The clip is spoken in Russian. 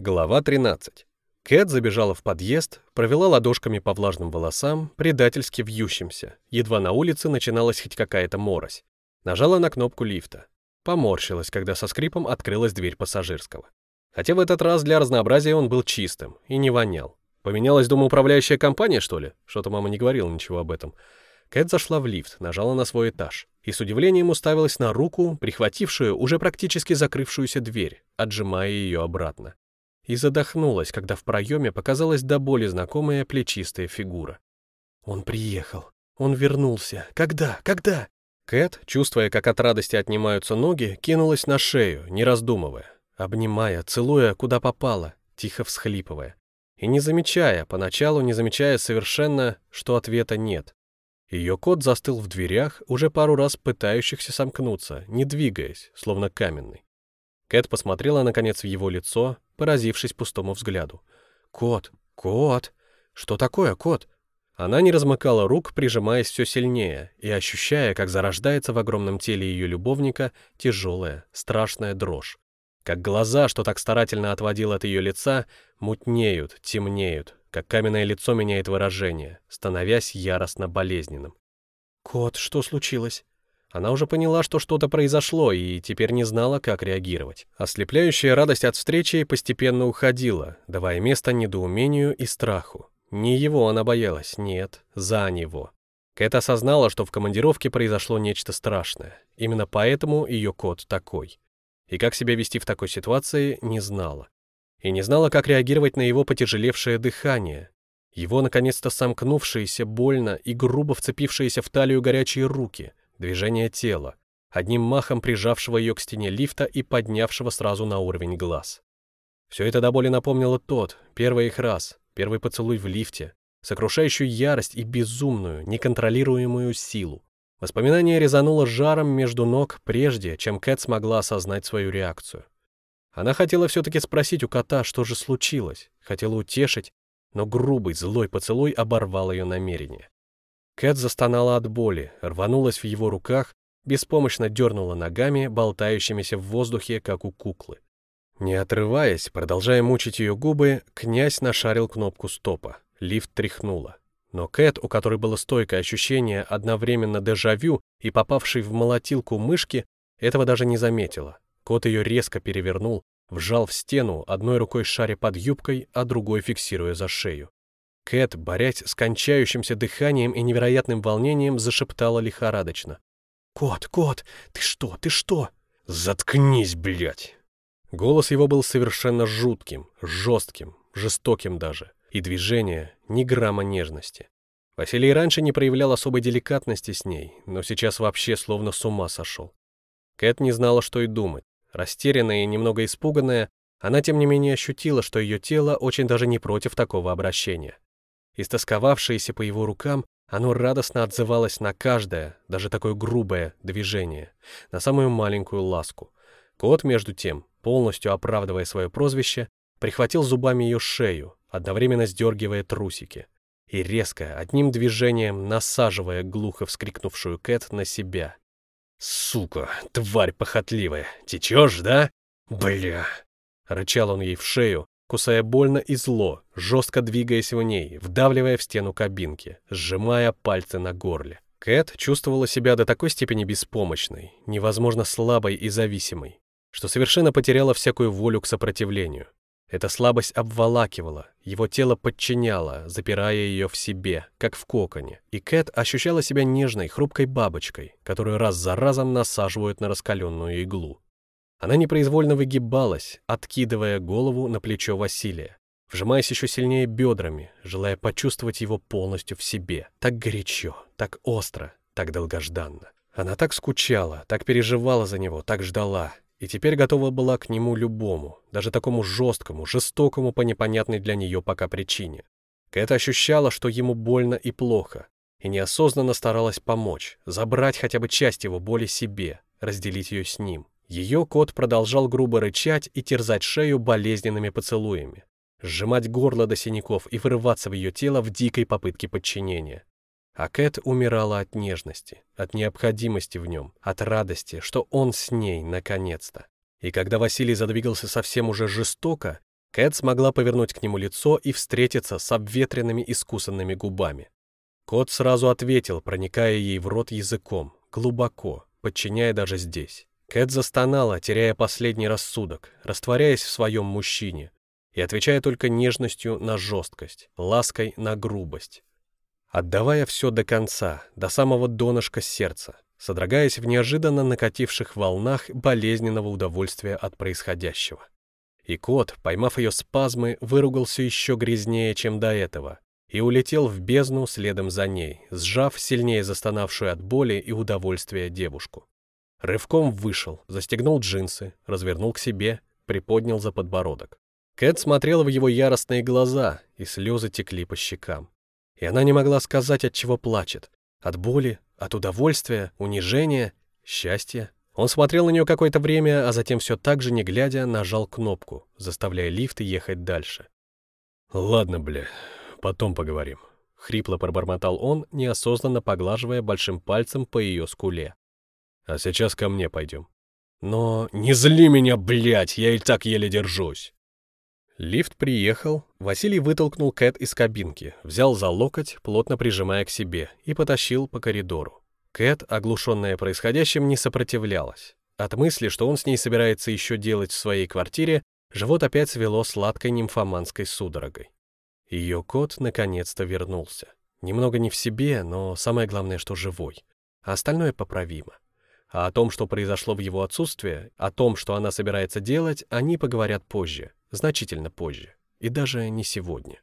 Глава 13. Кэт забежала в подъезд, провела ладошками по влажным волосам, предательски вьющимся. Едва на улице начиналась хоть какая-то морось. Нажала на кнопку лифта. Поморщилась, когда со скрипом открылась дверь пассажирского. Хотя в этот раз для разнообразия он был чистым и не вонял. Поменялась домоуправляющая компания, что ли? Что-то мама не говорила ничего об этом. Кэт зашла в лифт, нажала на свой этаж и с удивлением уставилась на руку, прихватившую уже практически закрывшуюся дверь, отжимая ее обратно и задохнулась, когда в проеме показалась до боли знакомая плечистая фигура. «Он приехал. Он вернулся. Когда? Когда?» Кэт, чувствуя, как от радости отнимаются ноги, кинулась на шею, не раздумывая, обнимая, целуя, куда попало, тихо всхлипывая. И не замечая, поначалу не замечая совершенно, что ответа нет. Ее кот застыл в дверях, уже пару раз пытающихся сомкнуться, не двигаясь, словно каменный. Кэт посмотрела, наконец, в его лицо, поразившись пустому взгляду. «Кот! Кот! Что такое, кот?» Она не размыкала рук, прижимаясь все сильнее и ощущая, как зарождается в огромном теле ее любовника тяжелая, страшная дрожь. Как глаза, что так старательно отводил от ее лица, мутнеют, темнеют, как каменное лицо меняет выражение, становясь яростно болезненным. «Кот, что случилось?» Она уже поняла, что что-то произошло, и теперь не знала, как реагировать. Ослепляющая радость от встречи постепенно уходила, давая место недоумению и страху. Не его она боялась, нет, за него. Кэт осознала, что в командировке произошло нечто страшное. Именно поэтому ее кот такой. И как себя вести в такой ситуации, не знала. И не знала, как реагировать на его потяжелевшее дыхание, его, наконец-то, сомкнувшиеся, больно и грубо вцепившиеся в талию горячие руки, движение тела, одним махом прижавшего ее к стене лифта и поднявшего сразу на уровень глаз. Все это до боли напомнило тот, первый их раз, первый поцелуй в лифте, сокрушающую ярость и безумную, неконтролируемую силу. Воспоминание резануло жаром между ног прежде, чем Кэт смогла осознать свою реакцию. Она хотела все-таки спросить у кота, что же случилось, хотела утешить, но грубый, злой поцелуй оборвал ее намерение. Кэт застонала от боли, рванулась в его руках, беспомощно дернула ногами, болтающимися в воздухе, как у куклы. Не отрываясь, продолжая мучить ее губы, князь нашарил кнопку стопа. Лифт тряхнуло. Но Кэт, у которой было стойкое ощущение одновременно дежавю и попавшей в молотилку мышки, этого даже не заметила. Кот ее резко перевернул, вжал в стену, одной рукой шаря под юбкой, а другой фиксируя за шею. Кэт, борясь с кончающимся дыханием и невероятным волнением, зашептала лихорадочно. «Кот, кот, ты что, ты что?» «Заткнись, блядь!» Голос его был совершенно жутким, жестким, жестоким даже, и движение ни грамма нежности. Василий раньше не проявлял особой деликатности с ней, но сейчас вообще словно с ума сошел. Кэт не знала, что и думать. Растерянная и немного испуганная, она тем не менее ощутила, что ее тело очень даже не против такого обращения. Истосковавшееся по его рукам, оно радостно отзывалось на каждое, даже такое грубое, движение, на самую маленькую ласку. Кот, между тем, полностью оправдывая свое прозвище, прихватил зубами ее шею, одновременно сдергивая трусики, и резко, одним движением насаживая глухо вскрикнувшую Кэт на себя. «Сука, тварь похотливая, течешь, да? Бля!» Рычал он ей в шею, кусая больно и зло, жестко двигаясь в ней, вдавливая в стену кабинки, сжимая пальцы на горле. Кэт чувствовала себя до такой степени беспомощной, невозможно слабой и зависимой, что совершенно потеряла всякую волю к сопротивлению. Эта слабость обволакивала, его тело подчиняло, запирая ее в себе, как в коконе. И Кэт ощущала себя нежной, хрупкой бабочкой, которую раз за разом насаживают на раскаленную иглу. Она непроизвольно выгибалась, откидывая голову на плечо Василия, вжимаясь еще сильнее бедрами, желая почувствовать его полностью в себе. Так горячо, так остро, так долгожданно. Она так скучала, так переживала за него, так ждала, и теперь готова была к нему любому, даже такому жесткому, жестокому по непонятной для нее пока причине. Кэт ощущала, что ему больно и плохо, и неосознанно старалась помочь, забрать хотя бы часть его боли себе, разделить ее с ним. Ее кот продолжал грубо рычать и терзать шею болезненными поцелуями, сжимать горло до синяков и вырываться в ее тело в дикой попытке подчинения. А Кэт умирала от нежности, от необходимости в нем, от радости, что он с ней наконец-то. И когда Василий задвигался совсем уже жестоко, Кэт смогла повернуть к нему лицо и встретиться с обветренными искусанными губами. Кот сразу ответил, проникая ей в рот языком, глубоко, подчиняя даже здесь. Кэт застонала, теряя последний рассудок, растворяясь в своем мужчине и отвечая только нежностью на жесткость, лаской на грубость. Отдавая все до конца, до самого донышка сердца, содрогаясь в неожиданно накативших волнах болезненного удовольствия от происходящего. И кот, поймав ее спазмы, выругался еще грязнее, чем до этого, и улетел в бездну следом за ней, сжав сильнее застонавшую от боли и удовольствия девушку. Рывком вышел, застегнул джинсы, развернул к себе, приподнял за подбородок. Кэт смотрела в его яростные глаза, и слезы текли по щекам. И она не могла сказать, от чего плачет. От боли, от удовольствия, унижения, счастья. Он смотрел на нее какое-то время, а затем все так же, не глядя, нажал кнопку, заставляя лифт ехать дальше. «Ладно, бля, потом поговорим», — хрипло пробормотал он, неосознанно поглаживая большим пальцем по ее скуле. «А сейчас ко мне пойдем». «Но не зли меня, блядь, я и так еле держусь». Лифт приехал, Василий вытолкнул Кэт из кабинки, взял за локоть, плотно прижимая к себе, и потащил по коридору. Кэт, оглушенная происходящим, не сопротивлялась. От мысли, что он с ней собирается еще делать в своей квартире, живот опять свело сладкой нимфоманской судорогой. Ее кот наконец-то вернулся. Немного не в себе, но самое главное, что живой. А остальное поправимо. А о том, что произошло в его отсутствие, о том, что она собирается делать, они поговорят позже, значительно позже, и даже не сегодня.